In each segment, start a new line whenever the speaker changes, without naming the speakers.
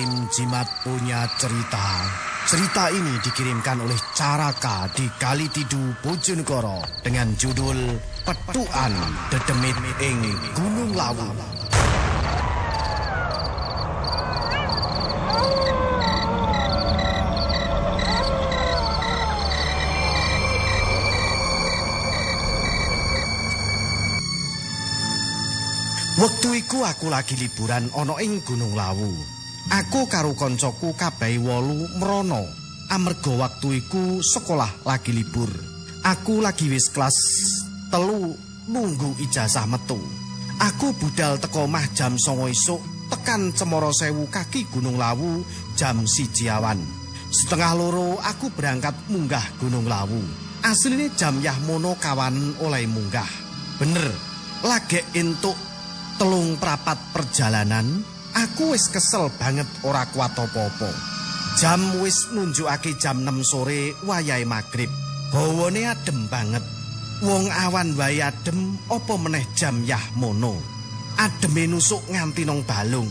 Tim Jimat punya cerita. Cerita ini dikirimkan oleh Caraka di Kalitidu Bojonegoro dengan judul Petuan Dedemit ing Gunung Lawu. Wektu iku aku lagi liburan ana ing Gunung Lawu. Aku karo koncoku kabeh wolu mrono. Amarga wektu iku sekolah lagi libur. Aku lagi wis kelas telu nunggu ijazah metu. Aku budal teko omah jam songo isuk tekan cemoro sewu kaki Gunung Lawu jam siji awan. Setengah loro aku berangkat munggah Gunung Lawu. Asline jam yah mono kawan oleh munggah. Bener, lagi entuk telung prapat perjalanan, aku wis kesel banget ora kuat apa-apa. Jam wis nunjukake jam 6 sore wayahe magrib. Hawane adem banget. Wong awan wae adem apa meneh jam yah mono. Ademe nusuk nganti nang balung.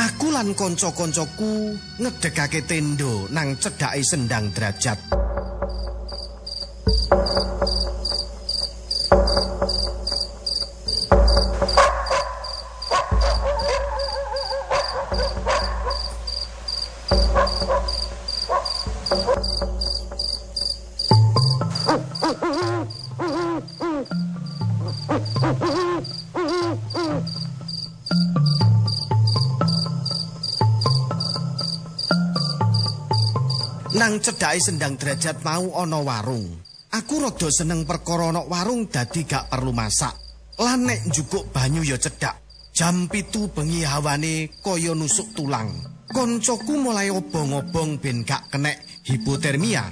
Aku lan kanca-kancaku ngedegake tendo nang cedhake sendang derajat. Nang cedhake sendang derajat mau ana warung. Aku rada seneng perkara ana warung dadi gak perlu masak. Lan nek njukuk banyu ya cedhak. Jam pitu bengi hawane kaya nusuk tulang. Koncoku mulai obong-obong ben gak kenek hipotermia.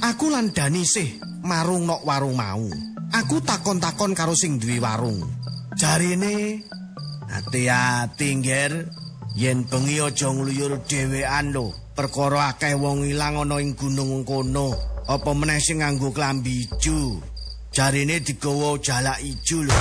Aku lan Dani sih marung nok warung mau. Aku takon-takon karo sing duwe warung. Jarine hati-hati ngger yen bengi aja ngluyur dhewean lho. perkara akeh wong ilang ana ing gunung kono apa meneh sing nganggo klambi ijo jarine digawa jalak ijo lho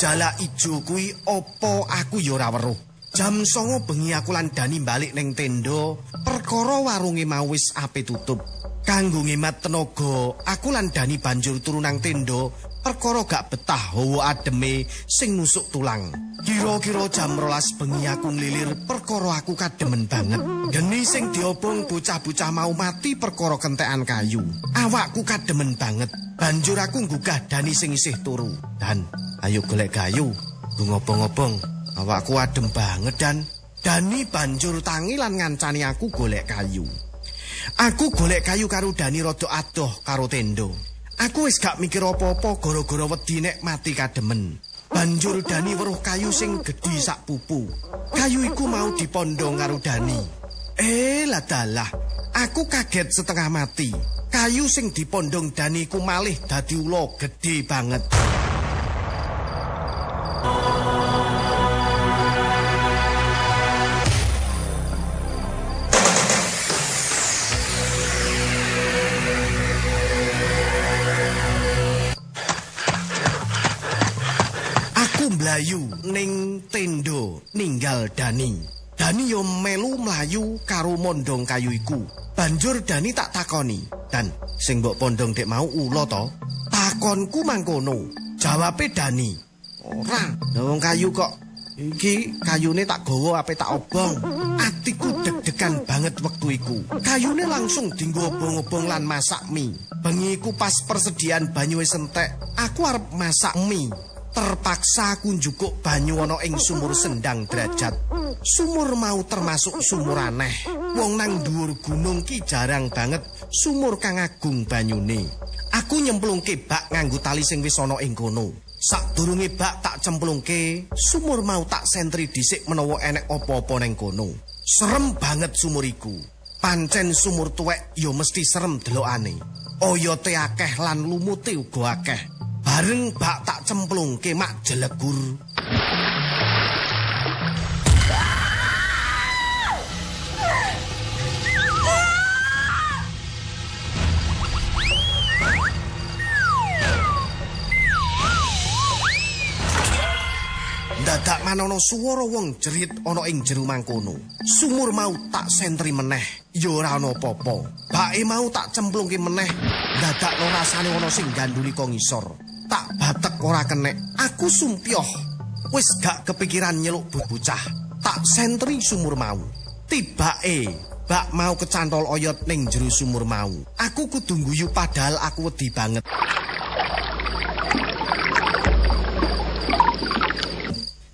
Jala Ijo kuwi opo aku ya ora weruh. Jam songo bengi aku lan Dani balik ning tenda, perkara warunge mau wis ape tutup. Kanggo ngemat tenaga, aku lan Dani banjur turu nang tenda, perkara gak betah hawa ademe sing nusuk tulang. Kira-kira jam rolas bengi aku nglilir, perkara aku kademen banget. Geni sing diobong bocah-bocah mau mati perkara kentekan kayu. Awakku kademen banget. Banjur aku nggugah Dani sing isih turu. Dan ayo golek kayu. Ngobong-ngobong, awakku adem banget dan Dani banjur tangi lan ngancani aku golek kayu. Aku golek kayu karo Dani rada adoh karo tendo. Aku wis gak mikir apa-apa gara-gara wedi nek mati kademen. Banjur Dani weruh kayu sing gedhi sak pupu. Kayu iku mau dipondong karo Dani. Eh, lah dalah. Aku kaget setengah mati. Kayu sing dipondong Dani ku malih dadi ula gedhe banget. Mlayu ning tendo ninggal Dani. Dani yo melu mlayu karo mondong kayu iku. Banjur Dani tak takoni, "Dan sing mbok pondong dek mau ula to?" Takonku mangkono. Jawabe Dani, "Ora, wong kayu kok iki kayune tak gawa ape tak obong." Atiku deg-degan banget wektu iku. Kayune langsung dinggo obong-obong lan masak mie. Bengi iku pas persediaan banyu wis entek, aku arep masak mie. Terpaksa aku njukuk banyu ana ing sumur sendang derajat. Sumur mau termasuk sumur aneh. Wong nang dhuwur gunung ki jarang banget sumur kang agung banyune. Aku nyemplungke bak nganggo tali sing wis ana ing kono. Sadurunge bak tak cemplungke, sumur mau tak sentri dhisik menawa enek apa-apa ning kono. Serem banget sumur iku. Pancen sumur tuwek ya mesti serem delokane. Oyote akeh lan lumute uga akeh. Bareng bak tak cemplungke mak jelegur. Dadak manono swara wong jerit ana ing jero mangkono. Sumur mau tak sentri meneh, ya ora ana apa-apa. Bake mau tak cemplungke meneh, dadak rasane ana sing ganduli kok ngisor. Tak batek ora kenek, aku sumpyoh. Wis gak kepikiran nyeluk bocah. Tak sentri sumur mau. Tibake bak mau kecantol oyot ning jero sumur mau. Aku kudu guyu padahal aku wedi banget.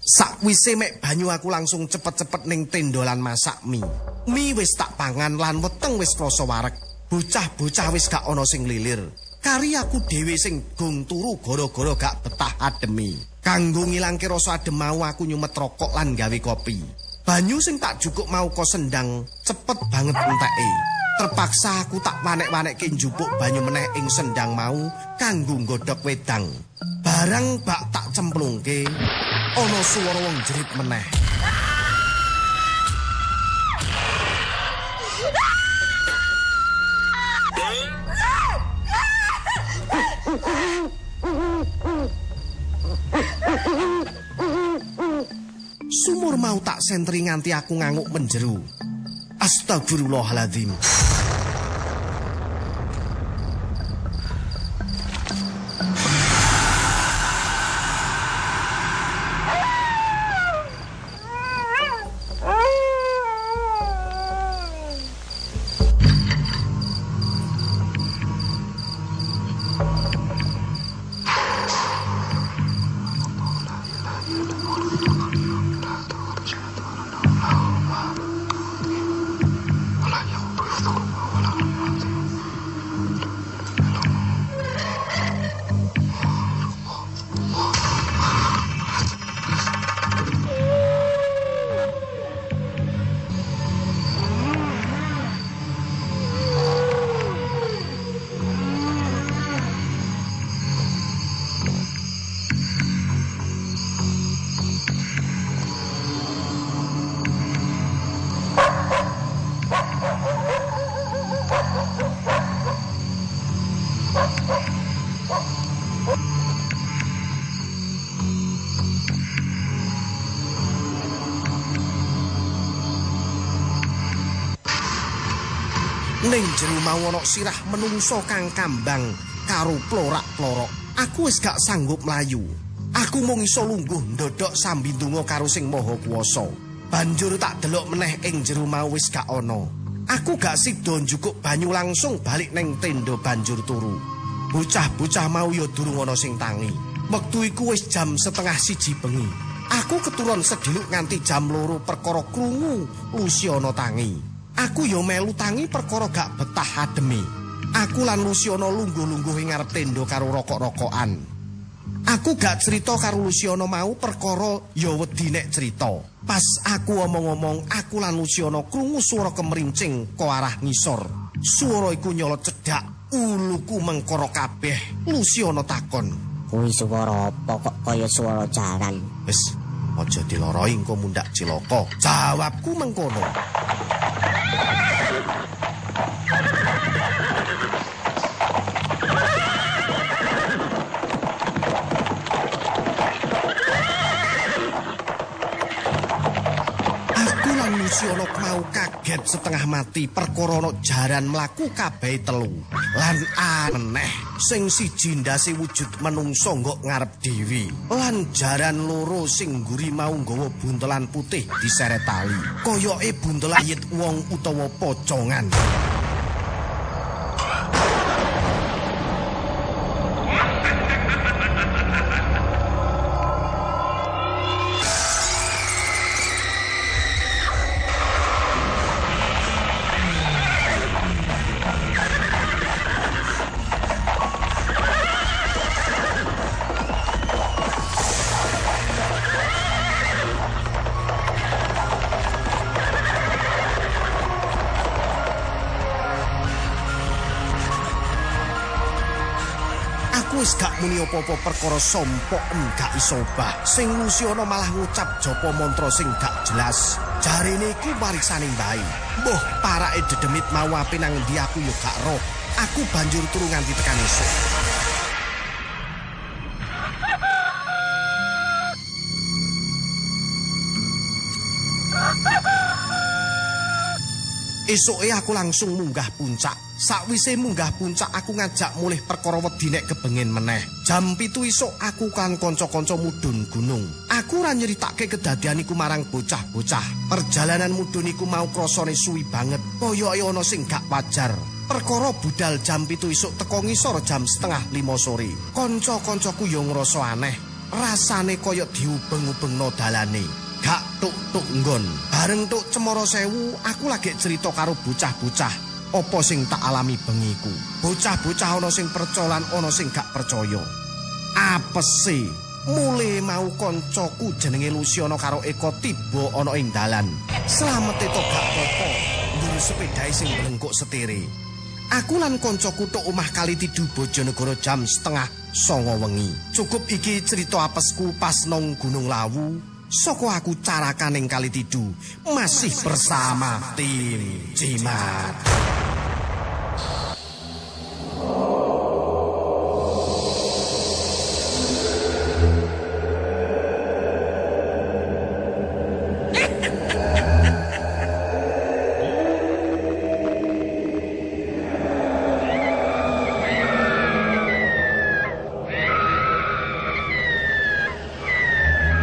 Sakwise mek banyu aku langsung cepet-cepet ning tendolan masak mie. Mie wis tak pangan lan weteng wis rasa warek. Bocah-bocah wis gak ana sing lilir. Kari aku dhewe sing gung turu gara-gara gak betah ademi. Kanggo ngilangke rasa adem mau aku nyumet rokok lan gawe kopi. Banyu sing tak jukuk mau kok sendang cepet banget enteke. Terpaksa aku tak wanek-wanekke njupuk banyu meneh ing sendang mau kanggo nggodhog wedang. Barang bak tak cemplungke, ana swara wong jerit meneh. Sumur mau tak sentri nganti aku nganguk menjeru. Astagfirullahaladzim. Ning jero mau ana sirah menungso kang kambang karo plorak-plorok. Aku wis gak sanggup mlayu. Aku mung iso lungguh ndodhok sambi ndonga karo sing maha kuwasa. Banjur tak delok meneh ing jero mau wis gak ana. Aku gak sida njukuk banyu langsung balik ning tenda banjur turu. Bocah-bocah mau ya durung ana sing tangi. Wektu iku wis jam setengah siji bengi. Aku keturun sediluk nganti jam loro perkara krungu Luciana tangi. Aku ya melu tangi perkara gak betah ademi. Aku lan Luciana lungguh-lungguh ing ngarep tenda karo rokok-rokokan. Aku gak cerita karo Luciana mau perkara ya wedi nek cerita. Pas aku omong-omong, aku lan Luciana krungu swara kemrincing ke arah ngisor. Swara iku nyolot cedak, uluku mengkoro kabeh. Luciana takon.
Kuwi swara apa kok kaya swara jaran?
Wis, aja diloroi engko mundak cilaka. Jawabku mengkono. Aku lan Luciana mau kaget setengah mati perkara ana jaran mlaku kabeh telu. Lan aneh sing siji ndase wujud menungso nggok ngarep dewi. Lan jaran loro sing ngguri mau nggawa buntelan putih diseret tali. Koyoke buntelan yit wong utawa pocongan. Wis gak muni apa-apa perkara sompok enggak iso bah. Sing Lusiono malah ngucap japa mantra sing gak jelas. Jarene iku warisaning bae. Mbah parake dedemit mau ape nang endi aku yo gak roh. Aku banjur turu nganti tekan esuk. Esuke aku langsung munggah puncak. Sakwise munggah puncak aku ngajak mulih perkara wedi nek kebengen meneh. Jam pitu isuk aku kan kanca-kanca mudhun gunung. Aku ora nyeritake kedadian iku marang bocah-bocah. Perjalanan mudhun iku mau krasane suwi banget, kaya ana sing gak wajar. Perkara budal jam pitu isuk teko ngisor jam setengah lima sore. Kanca-kancaku yo ngrasa aneh. Rasane kaya diubeng-ubengno dalane. Gak tuk-tuk nggon. Bareng tuk cemara sewu, aku lagi cerita karo bocah-bocah. Apa sing tak alami bengiku. Bocah-bocah ana sing percaya lan ana sing gak percaya. Apese mule mau koncoku jenenge Luciano karo Eko tiba ana ing dalan. Slamete to gak apa-apa. Ndur sepedahe sing blengkuk setire. Aku lan koncoku tok omah kali tidu Bojonegoro jam setengah songo wengi. Cukup iki cerita apesku pas nong Gunung Lawu Soko aku carakaning kali tidu masih bersama tim Cimat.